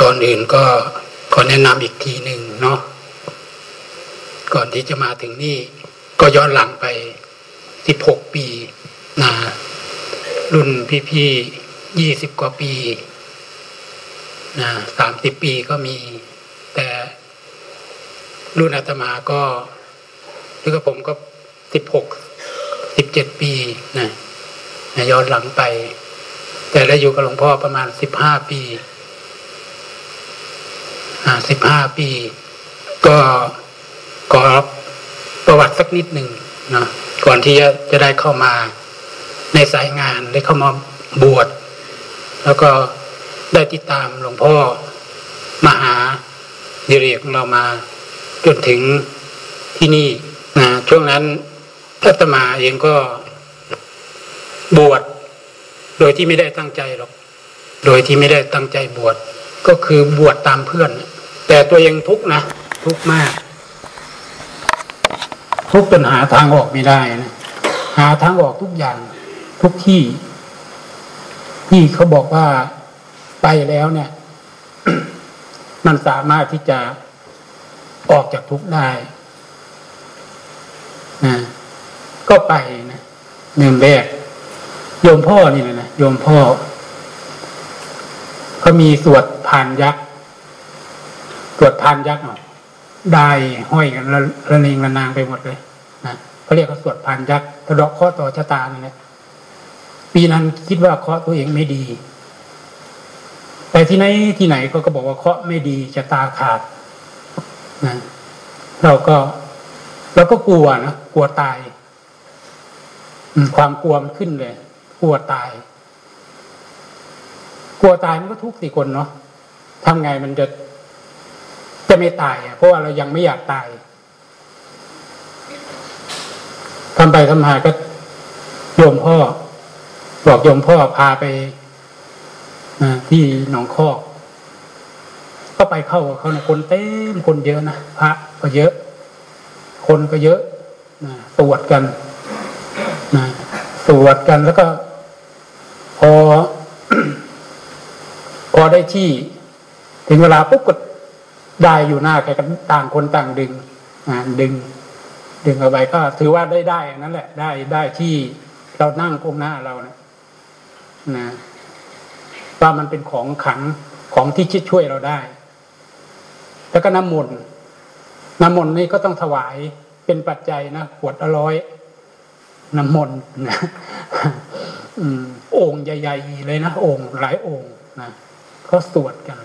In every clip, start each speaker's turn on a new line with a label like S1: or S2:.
S1: ก่อนอื่นก็ขอแนะนำอีกทีหนึ่งเนาะก่อนที่จะมาถึงนี่ ก็ย้อนหลังไปสิบหกปีนะรุ่นพี่ๆยี่สิบกว่าปีนะสามสิบปีก็มี แต่รุ่นอาตมาก็หรือกับผมก็สิบหกสิบเจ็ดปีนะย้อนหลังไป แต่ได้อยู่กับหลวงพ่อประมาณสิบห้าปี สิบห้าปี ก็ขอประวัติสักนิดหนึ่งนะก่อนที่จะจะได้เข้ามาในสายงานได้เข้ามาบวชแล้วก็ได้ติดตามหลวงพ่อมหาดิเรกของเรามา จนถึงที่นี่นะช่วงนั้นอาตมาเองก็บวชโดยที่ไม่ได้ตั้งใจหรอก โดยที่ไม่ได้ตั้งใจบวชก็คือบวชตามเพื่อน แต่ตัวเองทุกนะทุกมาก ทุกจนหาทางออกไม่ได้นะหาทางออกทุกอย่าง ทุกที่ ที่เขาบอกว่าไปแล้วเนี่ย มันสามารถที่จะออกจากทุกได้นะก็ไปนะหนึ่งแรกโยมพ่อนี่เลยนะโยมพ่อเขามีสวดพานยักษ์ สวดพานยักษ์หน่อยได้ห้อยกันระเนงระนางไปหมดเลยนะเขาเรียกเขาสวดพานยักษ์ตะดอกข้อต่อชะตานี่แหละปีนั้นคิดว่าเคาะตัวเองไม่ดี แต่ที่ไหนที่ไหนก็ก็บอกว่าเคาะไม่ดีชะตาขาดนะเราก็เราก็กลัวนะกลัวตายความกลัวมันขึ้นเลย กลัวตาย กลัวตายมันก็ทุกข์สิคนเนาะทำไงมันจะ จะไม่ตายอะเพราะว่าเรายังไม่อยากตายทำไปทำมาก็โยมพ่อ บอกโยมพ่อพาไปที่หนองคอกก็ไปเข้าเขานะคนเต็มคนเยอะนะพระก็เยอะ คนก็เยอะนะตรวจกันนะตรวจกันแล้วก็ พอ พอได้ที่ ถึงเวลาปุ๊บก็ ได้อยู่หน้าใครกันต่างคนต่างดึงดึง ดึงเอาไปก็ถือว่าได้ได้นั่นแหละ ได้ได้ที่เรานั่งก้มหน้าเรานะนะว่ามันเป็นของขังของที่จะช่วยเราได้ แล้วก็น้ำมนต์น้ำมนต์นี่ก็ต้องถวายเป็นปัจจัยนะขวดละร้อยน้ำมนต์นะโอ่งใหญ่ ๆ เลยนะโอ่งหลายโอ่งนะเขาสวดกัน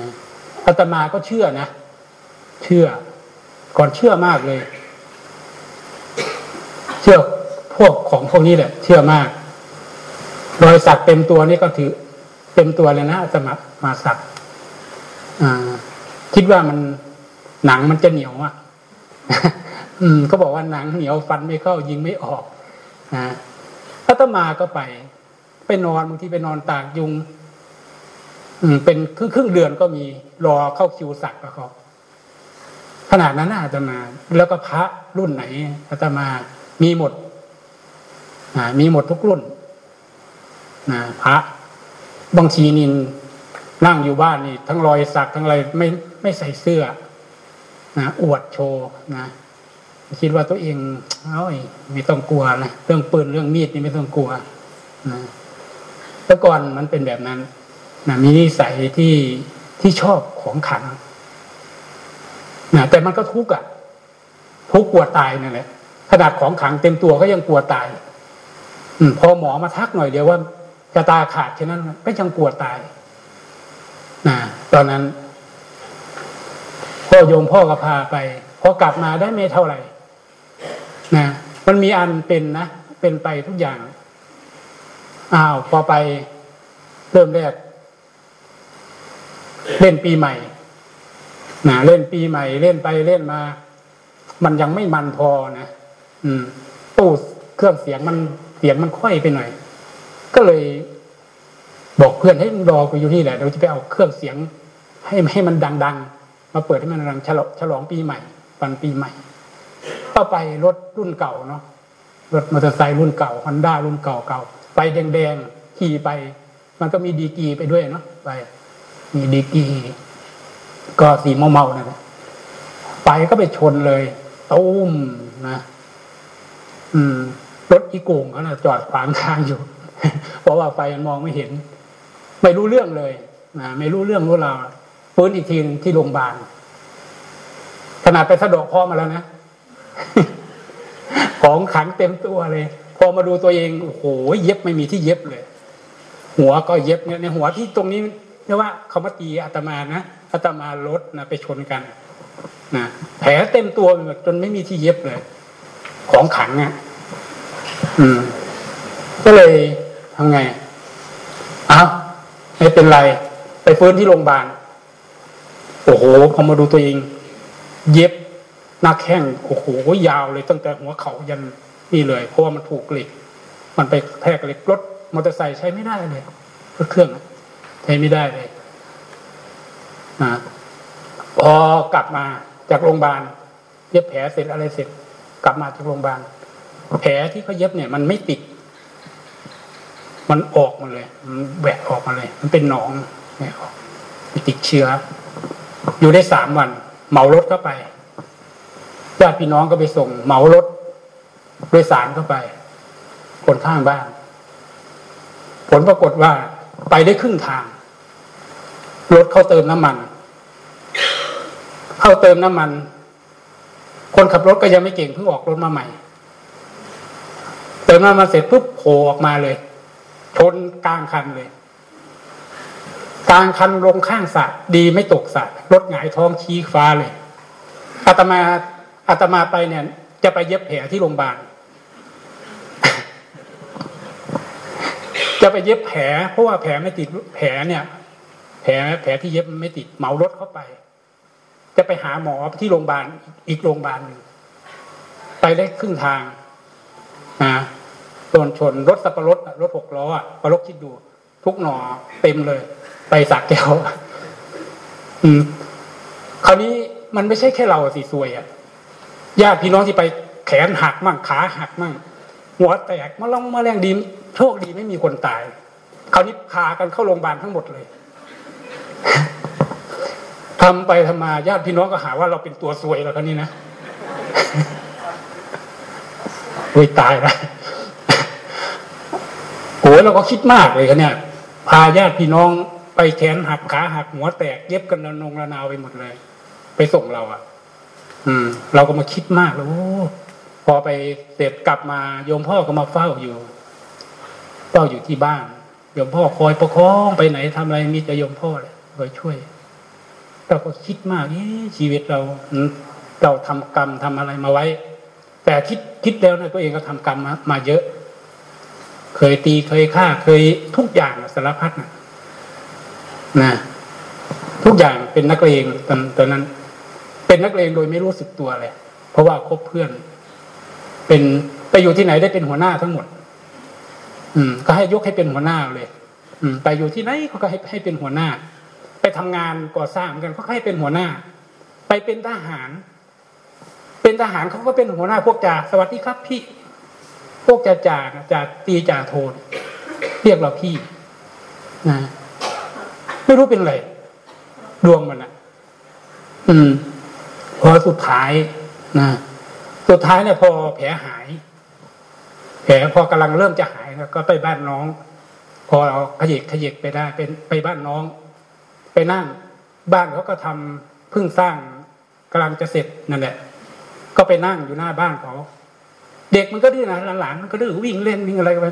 S1: นะ อาตมาก็เชื่อนะ เชื่อ ก่อนเชื่อมากเลย เชื่อพวกของพวกนี้แหละ เชื่อมากรอยสักเต็มตัวนี่ก็ถือ เต็มตัวเลยนะอาตมามาสักคิดว่ามันหนังมันจะเหนียวอะอืมก็บอกว่าหนังเหนียวฟันไม่เข้ายิงไม่ออกนะอาตมาก็ไป ไปนอนบางทีไปนอนตากยุง เป็นครึ่งครึ่งเดือนก็มีรอเข้าคิวสักกับเขาขนาดนั้นอาตมา แล้วก็พระรุ่นไหนอาตมา มีหมดมีหมดทุกรุ่นนะพระบางทีนินนั่งอยู่บ้านนี่ ทั้งรอยสักทั้งอะไรไม่ไม่ใส่เสื้อนะอวดโชว์นะคิดว่าตัวเองเอ้ยไม่ต้องกลัวนะเรื่องปืนเรื่องมีดนี่ไม่ต้องกลัวนะแต่ก่อนมันเป็นแบบนั้น นะมีนิสัยที่ที่ชอบของขังนะแต่มันก็ทุกข์อะ ทุกข์กลัวตายนั่นแหละขนาดของขังเต็มตัวก็ยังกลัวตาย อืพอหมอมาทักหน่อยเดียวว่าจะตาขาดแค่นั้นก็ยังกลัวตายนะตอนนั้น พ่อโยมพ่อก็พาไปพอกลับมาได้ไม่เท่าไหร่นะมันมีอันเป็นนะเป็นไปทุกอย่างอ้าวพอไปเริ่มแรก เล่นปีใหม่นะเล่นปีใหม่ เล่นไปเล่นมา มันยังไม่มันพอนะอืมตู้เครื่องเสียงมันเสียงมันค่อยไปหน่อย ก็เลย บอกเพื่อนให้รอกูอยู่นี่แหละเราจะไปเอาเครื่องเสียง ให้ให้มันดัง ๆ มาเปิดให้มันดังฉลองฉลองปีใหม่วันปีใหม่ก็ไปรถรุ่นเก่าเนาะรถมอเตอร์ไซค์รุ่นเก่าฮอนด้ารุ่นเก่าเก่าไปแดงๆขี่ไป มันก็มีดีกีไปด้วยเนาะไป ดีกีก็สีเมาๆนั่นแหละไปก็ไปชนเลยตุ้มนะอืมรถอีโกงเขานะจอดขวางทางอยู่ เพราะว่าไฟมันมองไม่เห็น ไม่รู้เรื่องเลยนะไม่รู้เรื่องรู้ราวฟื้นอีกทีที่โรงพยาบาลขนาดไปสะดอกคอมาแล้วนะของขังเต็มตัวเลย พอมาดูตัวเองโอ้โหเย็บไม่มีที่เย็บเลย หัวก็เย็บเนี่ยในหัวที่ตรงนี้ เรียกว่าเขามาตีอาตมานะอาตมารถนะไปชนกันนะแผลเต็มตัวแบบจนไม่มีที่เย็บเลย ของขังอะอืม ก็เลยทำไงอ้าวไม่เป็นไร ไปฟื้นที่โรงพยาบาลโอ้โหพอมาดูตัวเอง เย็บหน้าแข้งโอ้โหยาวเลยตั้งแต่หัวเขายันนี่เลย เพราะว่ามันถูกเหล็ก มันไปแทกเหล็กรถมอเตอร์ไซค์ใช้ไม่ได้เลยรถเครื่อง ใช้ไม่ได้เลยนะพอกลับมาจากโรงพยาบาลเย็บแผลเสร็จอะไรเสร็จ กลับมาจากโรงพยาบาลแผลที่เขาเย็บเนี่ย มันไม่ติด มันออกมาเลยมันแหวกออกมาเลย มันเป็นหนองแหวกออกติดเชื้อ อยู่ได้สามวัน เหมารถเข้าไปญาติพี่น้องก็ไปส่งเหมารถโดยสารเข้าไป คนข้างบ้าน ผลปรากฏว่าไปได้ครึ่งทาง รถเข้าเติมน้ำมัน เข้าเติมน้ำมัน คนขับรถก็ยังไม่เก่งเพิ่งออกรถมาใหม่ เติมน้ำมันเสร็จปุ๊บโผล่ออกมาเลยชนกลางคันเลย กลางคันลงข้างสระดีไม่ตกสระรถหงายท้องชี้ฟ้าเลยอาตมาอาตมาไปเนี่ย จะไปเย็บแผลที่โรงพยาบาลจะไปเย็บแผลเพราะว่าแผลไม่ติดแผลเนี่ย แผลแผลที่เย็บไม่ติดเหมารถเข้าไป จะไปหาหมอที่โรงพยาบาลอีกโรงพยาบาลหนึ่งไปได้ครึ่งทางนะโดนชนรถสับปะรดรถหกล้อปะรถคิดดู ทุกหนอเต็มเลย ไปสักแก้วอืมคราวนี้มันไม่ใช่แค่เราสิซวยอะญาติพี่น้องที่ไปแขนหักมั่งขาหักมั่งหัวแตกมาลองมาแรงดีโชคดีไม่มีคนตาย คราวนี้พากันเข้าโรงพยาบาลทั้งหมดเลย ทำไปทำมาญาติพี่น้องก็หาว่าเราเป็นตัวซวยแล้วคราวนี้นะโอ้ยตายแล้วโอ้ยเราก็คิดมากเลยกันเนี่ยพาญาติพี่น้องไปแขนหักขาหักหัวแตกเย็บกันระนงระนาวไปหมดเลย ไปส่งเราอะ อืม เราก็มาคิดมากแล้วพอไปเสร็จกลับมาโยมพ่อก็มาเฝ้าอยู่เฝ้าอยู่ที่บ้านโยมพ่อคอยประคองไปไหนทำอะไรมีแต่โยมพ่อเลย คอยช่วย เราก็คิดมากชีวิตเรา เราทำกรรมทำอะไรมาไว้ แต่คิดคิดแล้วนะตัวเองก็ทำกรรมมามาเยอะ เคยตีเคยฆ่าเคยทุกอย่างสารพัดนะนะทุกอย่างเป็นนักเลงตอนตอนนั้น เป็นนักเลงโดยไม่รู้สึกตัวเลย เพราะว่าคบเพื่อน เป็นไปอยู่ที่ไหนได้เป็นหัวหน้าทั้งหมด อืม ก็ให้ยกให้เป็นหัวหน้าเลย อืม ไปอยู่ที่ไหนเขาก็ให้ให้เป็นหัวหน้า ไปทำงานก่อสร้างกันเขาให้เป็นหัวหน้า ไปเป็นทหาร เป็นทหารเขาก็เป็นหัวหน้าพวกจ่าสวัสดีครับพี่ พวกจ่าจ่าจ่าตีจ่าโทนเรียกเราพี่นะไม่รู้เป็นไรดวงมันอะ อืม พอสุดท้ายนะสุดท้ายเนี่ยพอแผลหาย แผลพอกำลังเริ่มจะหายก็ไปบ้านน้อง พอเราขยิกขยิกไปได้เป็นไปบ้านน้อง ไปนั่งบ้านเขาก็ทำเพิ่งสร้างกำลังจะเสร็จนั่นแหละ ก็ไปนั่งอยู่หน้าบ้านเขาเด็กมันก็ดื้อนะหลานๆมันก็ดื้อวิ่งเล่นวิ่งอะไรไป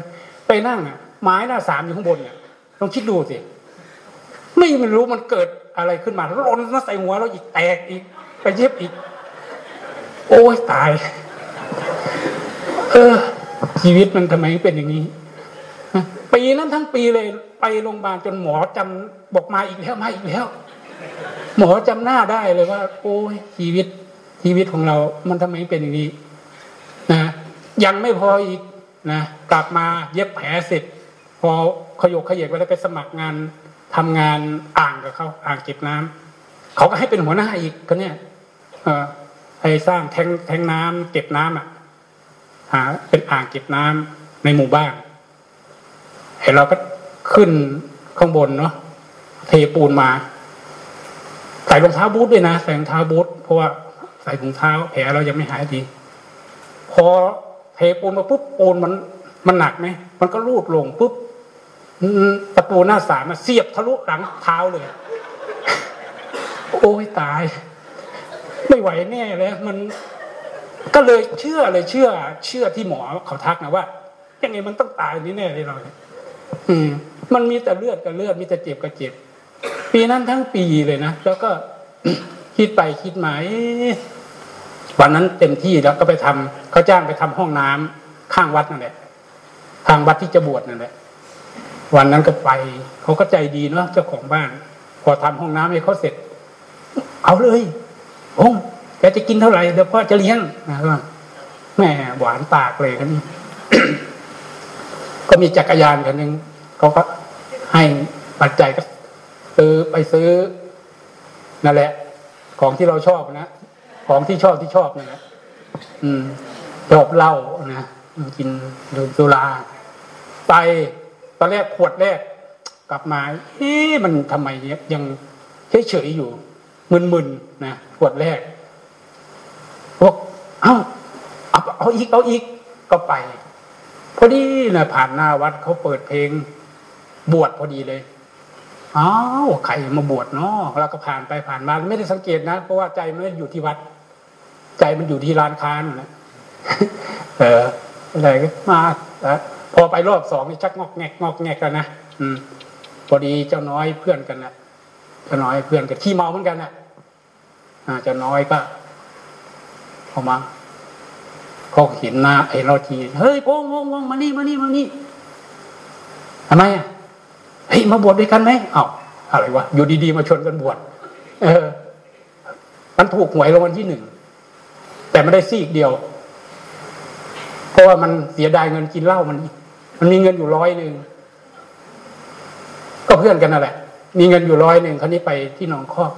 S1: ไปนั่งอะไม้หน้าสามอยู่ข้างบนเนี่ยลองคิดดูสิไม่มันรู้มันเกิดอะไรขึ้นมาแล้วร้นมาใส่หัวเราอีกแตกอีก ไปเย็บอีก โอ้ยตาย เออ ชีวิตมันทำไมเป็นอย่างนี้ ปีนั้นทั้งปีเลย ไปโรงพยาบาลจนหมอจำบอกมาอีกแล้วมาอีกแล้ว หมอจำหน้าได้เลยว่า โอ้ยชีวิตชีวิตของเรา มันทำไมเป็นอย่างนี้นะยังไม่พออีกนะกลับมาเย็บแผลเสร็จ พอขยกขยเกไปแล้วไปสมัครงานทำงานอ่างกับเขาอ่างเก็บน้ำเขาก็ให้เป็นหัวหน้าอีกก็เนี่ยเออให้สร้างแทงแทงน้ำเก็บน้ำอะหาเป็นอ่างเก็บน้ำในหมู่บ้าน เห็นเราก็ขึ้นข้างบนเนาะเทปูนมา ใส่รองเท้าบูทด้วยนะใส่รองเท้าบูทเพราะว่าใส่ถุงเท้าแผลเรายังไม่หายดี พอเทปูนมาปุ๊บปูนมันมันหนักไหมมันก็รูดลงปุ๊บตะปูหน้าสามาเสียบทะลุหลังเท้าเลย โอ้ยตาย ไม่ไหวแน่เลยมันก็เลยเชื่อเลยเชื่อ เชื่อที่หมอเขาทักนะว่ายังไงมันต้องตายนี่แน่เลยเรา อืม มันมีแต่เลือดกับเลือดมีแต่เจ็บกับเจ็บ ปีนั้นทั้งปีเลยนะแล้วก็คิดไปคิดมาวันนั้นเต็มที่แล้วก็ไปทำเขาจ้างไปทำห้องน้ำข้างวัดนั่นแหละทางวัดที่จะบวชนั่นแหละวันนั้นก็ไป เขาก็ใจดีเนาะเจ้าของบ้าน พอทำห้องน้ำให้เขาเสร็จ เอาเลยองแกจะกินเท่าไหร่เดี๋ยวพ่อจะเลี้ยงนะแม่หวานปากเลยกัน ก็มีจักรยานคันหนึ่งเขาก็ให้ปัจจัยก็ซื้อไปซื้อนั่นแหละ ของที่เราชอบนะของที่ชอบที่ชอบนี่แหละอืมชอบเหล้านะกินดื่มสุราไปตอนแรกขวดแรกกลับมาเอ๊ะมันทำไมยังเฉยๆอยู่มึนๆนะขวดแรกพวกเอ้าเอาเอาอีกเอาอีกก็ไป พอดีนะผ่านหน้าวัดเขาเปิดเพลง บวชพอดีเลยอ้าวใครมาบวชเนาะเราก็ผ่านไปผ่านมาไม่ได้สังเกตนะเพราะว่าใจมันอยู่ที่วัด ใจมันอยู่ที่ร้านค้านะเอออะไรก็มาพอไปรอบสองนี่ชักงอกแงกงอกแงกแล้วนะอืม พอดีเจ้าน้อยเพื่อนกันนะเจ้าน้อยเพื่อนกันขี้เมาเหมือนกันนะอ่าเจ้าน้อยก็ออกมา เขาเห็นหน้าเห็นเราทีเฮ้ยโป้งโป้งโป้งมานี่มานี่มานี่ทำไมอะเฮ้ยมาบวชด้วยกันไหมเอ้าอะไรวะอยู่ดีๆมาชวนกันบวชเออ มันถูกหวยรางวัลที่หนึ่งแต่ไม่ได้ซีกเดียว เพราะว่ามันเสียดายเงินกินเหล้ามัน มันมีเงินอยู่ร้อยหนึ่งก็เพื่อนกันนั่นแหละ มีเงินอยู่ร้อยหนึ่งคราวนี้ไปที่หนองคอก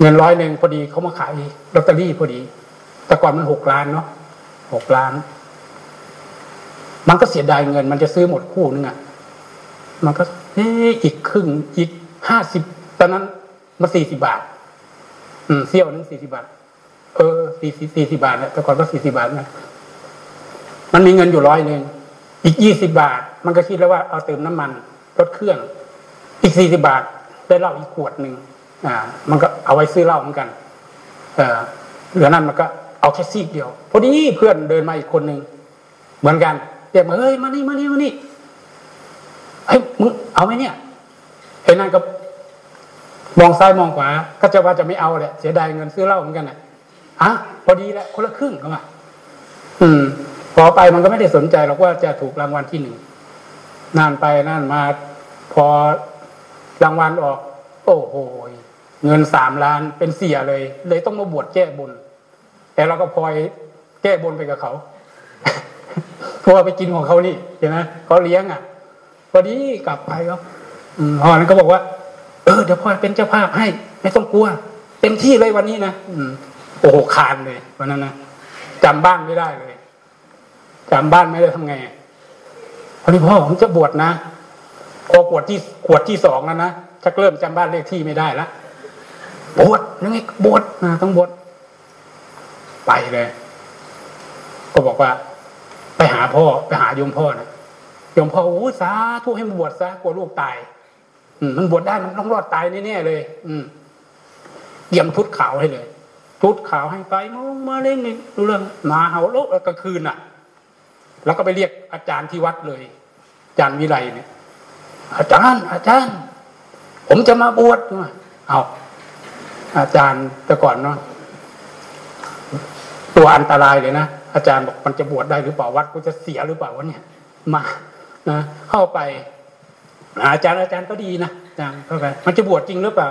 S1: เงินร้อยหนึ่งพอดีเขามาขายลอตเตอรี่พอดี แต่ก่อนมันหกล้านเนาะหกล้าน มันก็เสียดายเงิน มันจะซื้อหมดคู่นึงอะ่ะ มันก็เอ๊อีกครึ่งอีกห้าสิบตอนนั้นมาสี่สิบาท อืมเซี่ยวนึงสี่สิบาท เออสี่สี่สิบาทนะแต่ก่อนก็สี่สิบาทนะมันมีเงินอยู่ร้อยหนึ่งอีกยี่สิบาท มันก็คิดแล้วว่าเอาเติมน้ำมันรถเครื่อง อีกสี่สิบาท ได้เหล้าอีกขวดหนึ่งอ่า มันก็เอาไว้ซื้อเหล้าเหมือนกัน เออเหลือนั้นมันก็ เอาแค่ซีกเดียว พอดีเพื่อนเดินมาอีกคนหนึ่งเหมือนกันเรียกมาเฮ้ยมานี่มานี่มานี่เฮ้ยมึงเอาไหมเนี่ยไอ้นั่นก็มองซ้ายมองขวา ก็จะว่าจะไม่เอาแหละเสียดายเงินซื้อเหล้าเหมือนกันอะอะพอดีแหละคนละครึ่งเข้ามาอืม พอไปมันก็ไม่ได้สนใจหรอกว่าจะถูกรางวัลที่หนึ่งนานไปนานมา พอรางวัลออก โอ้โหเงินสามล้านเป็นเสียเลย เลยต้องมาบวชแก้บน แต่เราก็พลอยแก้บนไปกับเขาเพราะว่าไปกินของเขานี่เห็นไหมเขาเลี้ยงอะพอดีกลับไปก็พอนั้นก็บอกว่า เออเดี๋ยวพ่อเป็นเจ้าภาพให้ ไม่ต้องกลัว เต็มที่เลยวันนี้นะอืมโอ้โหคานเลยวันนั้นนะจำบ้านไม่ได้เลยจำบ้านไม่ได้ทำไงพอดีพ่อผมจะบวชนะพอขวดที่ขวดที่สองแล้วนะชักเริ่มจำบ้านเลขที่ไม่ได้ละบวชยังไงบวชนะต้องบวช ไปเลย ก็บอกว่า ไปหาพ่อ ไปหาโยมพ่อนะโยมพ่อโอ้สาทุกให้บวชซะกลัวลูกตาย อืมมันบวชได้มันต้องรอดตายแน่ๆเลย อืมเตรียมชุดขาวให้เลยชุดขาวให้ไปมองมาเล่นเรื่องมาเห่าโลกกลางคืนอะ แล้วก็ไปเรียกอาจารย์ที่วัดเลย อาจารย์วิไลเนี่ย อาจารย์ อาจารย์ ผมจะมาบวชเอาอาจารย์แต่ก่อนเนาะ ตัวอันตรายเลยนะอาจารย์บอกมันจะบวชได้หรือเปล่าวัดกูจะเสียหรือเปล่าวะเนี่ย มานะเข้าไปอาจารย์อาจารย์ก็ดีนะอาจารย์เข้าไปมันจะบวชจริงหรือเปล่า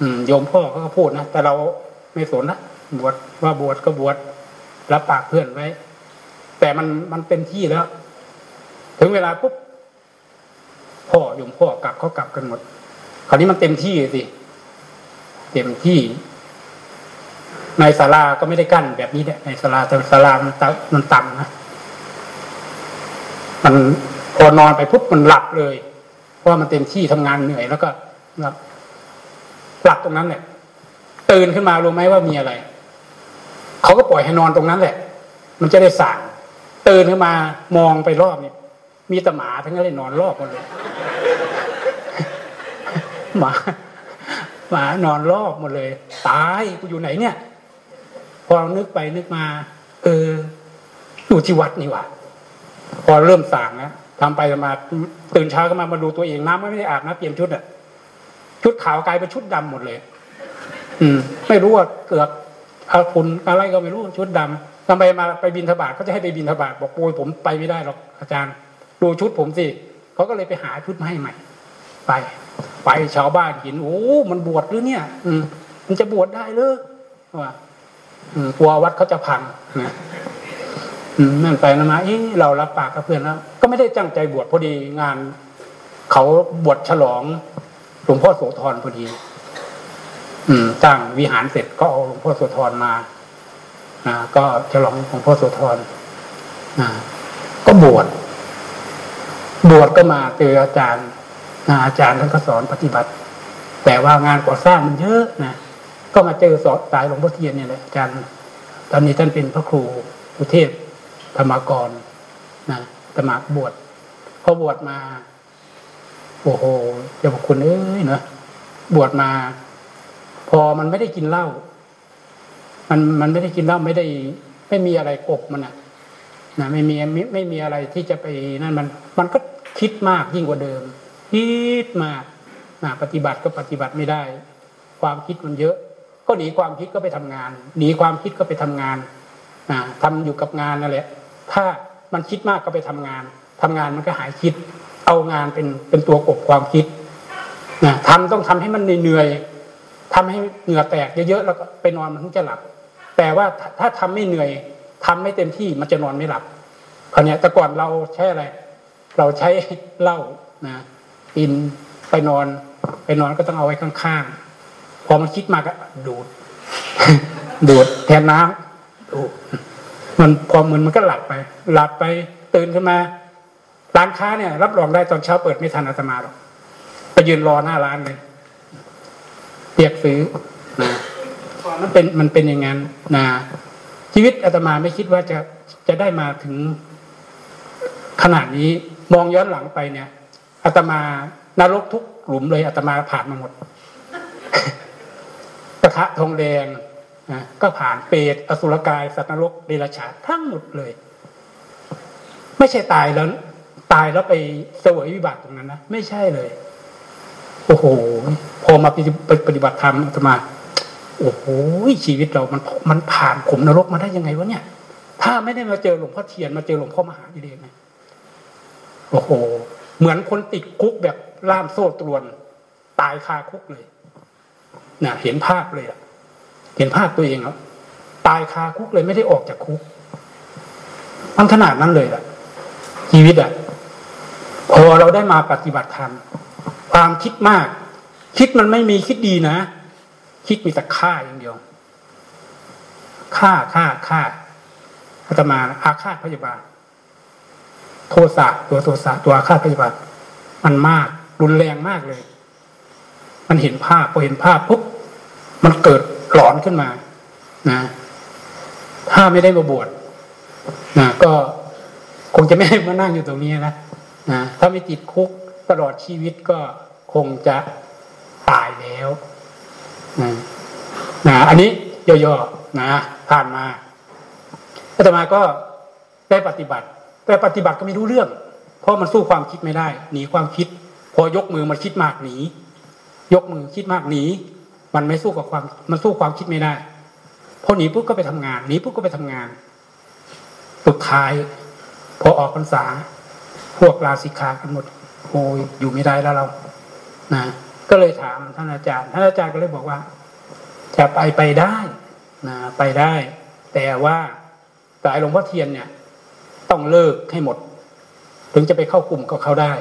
S1: อืมโยมพ่อเขาก็พูดนะแต่เราไม่สนนะบวชว่าบวชก็บวชรับปากเพื่อนไว้ แต่มันมันเป็นที่แล้ว ถึงเวลาปุ๊บพ่อโยมพ่อกลับเขากลับกันหมด คราวนี้มันเต็มที่สิเต็มที่ ในศาลาก็ไม่ได้กั้นแบบนี้เนี่ยในศาลาแต่ศาลามันต่ำมันต่ำนะมันพอนอนไปปุ๊บมันหลับเลย เพราะมันเต็มที่ทำงานเหนื่อยแล้วก็หลับหลับตรงนั้นแหละตื่นขึ้นมารู้ไหมว่ามีอะไรเขาก็ปล่อยให้นอนตรงนั้นแหละ มันจะได้สั่งตื่นขึ้นมามองไปรอบเนี่ยมีแต่หมาทั้งนั้นเลยนอนรอบหมดเลยหมาหมานอนรอบหมดเลย ตายกูอยู่ไหนเนี่ย พอนึกไปนึกมา เอออยู่ที่วัดนี่วะพอเริ่มสั่งนะทำไปมาตื่นเช้าก็มามาดูตัวเองน้ำไม่ได้อาบนะเปลี่ยนชุดอะชุดขาวกลายเป็นชุดดำหมดเลย อืม ไม่รู้ว่าเกือบเอาคุณอะไรก็ไม่รู้ชุดดำทำไมมาไปบินทบาทเขาจะให้ไปบินทบาทบอกโอ้ยผมไปไม่ได้หรอกอาจารย์ ดูชุดผมสิเขาก็เลยไปหาชุดมาให้ใหม่ ไป ไปชาวบ้านเห็นโอ้มันบวชหรือเนี่ย อืมมันจะบวชได้เลยว่า กลัววัดเขาจะพังนะนั่นไปนะมาเออเรารับปากกับเพื่อนแล้วก็ไม่ได้จังใจบวชพอดีงาน เขาบวชฉลองหลวงพ่อโสธรพอดี อืมจ้างวิหารเสร็จก็เอาหลวงพ่อโสธรมาอ่าก็ฉลองหลวงพ่อโสธรอ่า ก็บวชบวชก็มาเจออาจารย์อาจารย์ท่านก็สอนปฏิบัติ แต่ว่างานก่อสร้างมันเยอะนะ ก็มาเจอสอนสายหลวงพ่อเทียนเนี่ยแหละอาจารย์ตอนนี้ท่านเป็นพระครูอุเทศธรรมกรนะธรรมบวชพอบวชมาโอ้โหเจ้าคุณเอ้ยเนาะบวชมา พอมันไม่ได้กินเหล้ามันมันไม่ได้กินเหล้าไม่ได้ ไม่มีอะไรกบมันอะนะไม่มีไม่ไม่มีอะไรที่จะไปนั่นมัน มันก็คิดมากยิ่งกว่าเดิมคิดมากนะปฏิบัติก็ปฏิบัติไม่ได้ ความคิดมันเยอะ ก็หนีความคิดก็ไปทำงาน หนีความคิดก็ไปทำงานนะทำอยู่กับงานนั่นแหละ ถ้ามันคิดมากก็ไปทำงานทำงานมันก็หายคิด เอางานเป็นเป็นตัวกบความคิดนะทำต้องทำให้มันเหนื่อยทำให้เหงื่อแตกเยอะๆแล้วก็ไปนอนมันถึงจะหลับ แต่ว่าถ้าทำไม่เหนื่อยทำไม่เต็มที่มันจะนอนไม่หลับคราวนี้แต่ก่อนเราใช้อะไร เราใช้เหล้านะกินไปนอน ไปนอนก็ต้องเอาไว้ข้างๆ พอมันคิดมากก็ดูด ดูดแทนน้ำดูมันพอมันมันก็หลับไป หลับไปตื่นขึ้นมา ร้านค้าเนี่ย รับรองได้ตอนเช้าเปิดไม่ทันอาตมาหรอกไปยืนรอหน้าร้านเลยเรียกซื้อนะมันเป็นมันเป็นอย่างนั้นนะชีวิตอาตมาไม่คิดว่าจะจะได้มาถึงขนาดนี้มองย้อนหลังไปเนี่ยอาตมานรกทุกหลุมเลยอาตมาผ่านมาหมด กระทะทองแดงนะก็ผ่านเปรตอสุรกาย สัตว์นรกเดรัจฉานทั้งหมดเลย ไม่ใช่ตายแล้ว ตายแล้วไปเสวยวิบัติตรงนั้นนะไม่ใช่เลย โอ้โห พอมาปฏิบัติธรรมอาตมาโอ้โหชีวิตเรามันมันผ่านขุมนรกมาได้ยังไงวะเนี่ย ถ้าไม่ได้มาเจอหลวงพ่อเทียนมาเจอหลวงพ่อมหาวิเดชนะโอ้โห เหมือนคนติดคุกแบบล่ามโซ่ตรวน ตายคาคุกเลย นะเห็นภาพเลยอะเห็นภาพตัวเองแล้วตายคาคุกเลยไม่ได้ออกจากคุกมันขนาดนั้นเลยอะชีวิตอะพอเราได้มาปฏิบัติธรรมความคิดมาก คิดมันไม่มีคิดดีนะ คิดมีแต่ฆ่าอย่างเดียวฆ่าฆ่าฆ่าอาตมาอาฆาตพยาบาทโทสะตัวโทสะตัวอาฆาตพยาบาทมันมาก รุนแรงมากเลย มันเห็นภาพพอเห็นภาพปุ๊บ มันเกิดหลอนขึ้นมา นะ ถ้าไม่ได้มาบวชนะก็คงจะไม่ได้มานั่งอยู่ตรงนี้นะนะถ้าไม่ติดคุกตลอดชีวิตก็คงจะตายแล้วนะนะอันนี้ย่อๆนะผ่านมาอาตมาก็ได้ปฏิบัติ แต่ปฏิบัติก็ไม่รู้เรื่อง เพราะมันสู้ความคิดไม่ได้ หนีความคิด พอยกมือมันคิดมากหนียกมือคิดมากหนี มันไม่สู้กับความมันสู้ความคิดไม่ได้พอหนีปุ๊บก็ไปทำงานหนีปุ๊บก็ไปทำงานสุดท้าย พอออกพรรษา พวกลาสิกขากันหมดโอ้ยอยู่ไม่ได้แล้วเรานะก็เลยถามท่านอาจารย์ท่านอาจารย์ก็เลยบอกว่า จะไปไปได้นะไปได้ แต่ว่าสายหลวงพ่อเทียนเนี่ย ต้องเลิกให้หมด ถึงจะไปเข้ากลุ่มก็เข้าได้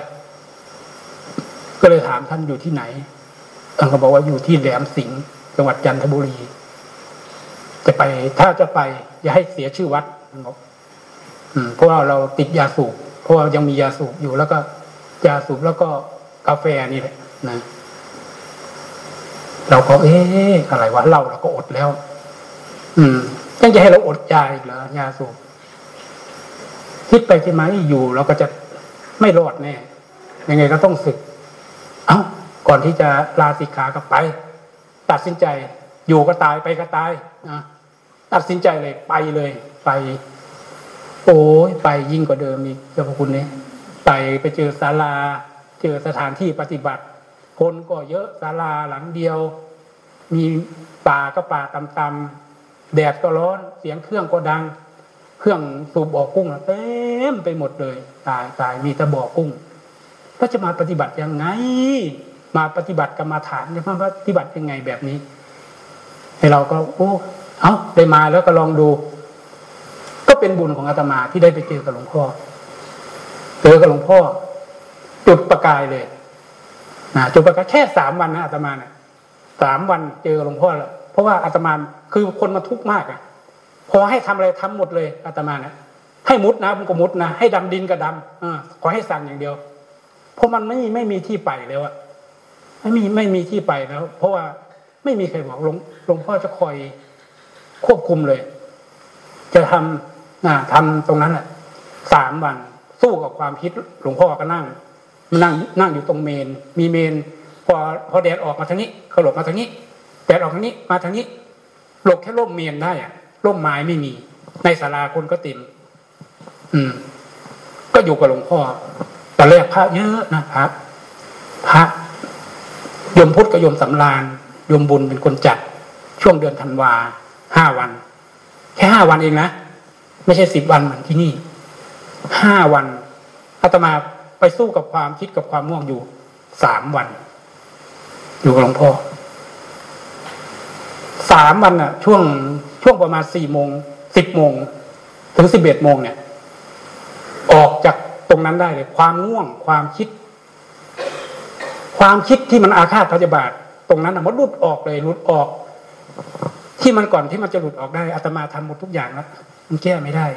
S1: ก็เลยถามท่านอยู่ที่ไหน ท่านก็บอกว่าอยู่ที่แหลมสิงห์จังหวัดจันทบุรี จะไปถ้าจะไป อย่าให้เสียชื่อวัดบอกเพราะว่าเราติดยาสูบเพราะว่ายังมียาสูบอยู่แล้วก็ยาสูบแล้วก็กาแฟนี่แหละนะเราก็เอ๊ะอะไรวะเราเราก็อดแล้ว อืมยังจะให้เราอดยาอีกเหรอยาสูบคิดไปคิดมาอยู่เราก็จะไม่รอดแน่ยังไงก็ต้องศึก เอา้า ก่อนที่จะลาสิกขาก็ไป ตัดสินใจอยู่ก็ตายไปก็ตายนะตัดสินใจเลยไปเลย ไป โอ้ยไปยิ่งกว่าเดิมอีกเจ้าพระคุณนี่ยไปไปเจอศาลา เจอสถานที่ปฏิบัติ คนก็เยอะศาลาหลังเดียว มีป่าก็ป่าตำๆแดดก็ร้อนเสียงเครื่องก็ดัง เครื่องสูบบ่อกุ้งเต็มไปหมดเลย ตายตายมีแต่บ่อกุ้ง ก็จะมาปฏิบัติยังไง มาปฏิบัติกรรมาฐานจะมาปฏิบัติยังไงแบบนี้ให้เราก็โอ้เอาได้มาแล้วก็ลองดู ก็เป็นบุญของอาตมาที่ได้ไปเจอกับหลวงพ่อเจอกับหลวงพ่อ จุดประกายเลยนะจุดประกายแค่สามวันนะอาตมาเนะี่ยสามวันเจอหลวงพ่อแล้วเพราะว่าอาตมาคือคนมาทุกข์มากอะ่ะ พอให้ทำอะไรทำหมดเลยอาตมาเนะให้มุดนะมันก็มุดนะให้ดำดินก็ดำอขอให้สั่งอย่างเดียว เพราะมันไม่ไม่มีที่ไปแล้วอะ ไม่มีไม่มีที่ไปแล้ว เพราะว่าไม่มีใครบอกหลวงหลวงพ่อจะคอยควบคุมเลย จะทำนะทำตรงนั้นแหละสามวันสู้กับความคิดหลวงพ่อก็นั่งนั่งนั่งอยู่ตรงเมน มีเมน พอพอแดดออกมาทางนี้เขาหลบมาทางนี้แดดออกทางนี้มาทางนี้หลบแค่ร่มเมนได้อะร่มไม้ไม่มี ในศาลาคนก็ติมอืม ก็อยู่กับหลวงพ่อตอนแรกพระเยอะนะพระพระ ยมพุทธกับยมสำราญยมบุญเป็นคนจัด ช่วงเดือนธันวาห้าวัน แค่ห้าวันเองนะ ไม่ใช่สิบวันเหมือนที่นี่ห้าวันอาตมาไปสู้กับความคิดกับความม่วงอยู่สามวัน อยู่กับหลวงพ่อสามวันอะช่วงช่วงประมาณสี่โมงสิบโมงถึงสิบเอ็ดโมงเนี่ย ออกจากตรงนั้นได้เลย ความง่วงความคิด ความคิดที่มันอาฆาตพยาบาท ตรงนั้นอะมันรุดออกเลยรุดออก ที่มันก่อนที่มันจะหลุดออกได้อาตมาทำหมดทุกอย่างแล้วมันแก้ไม่ได้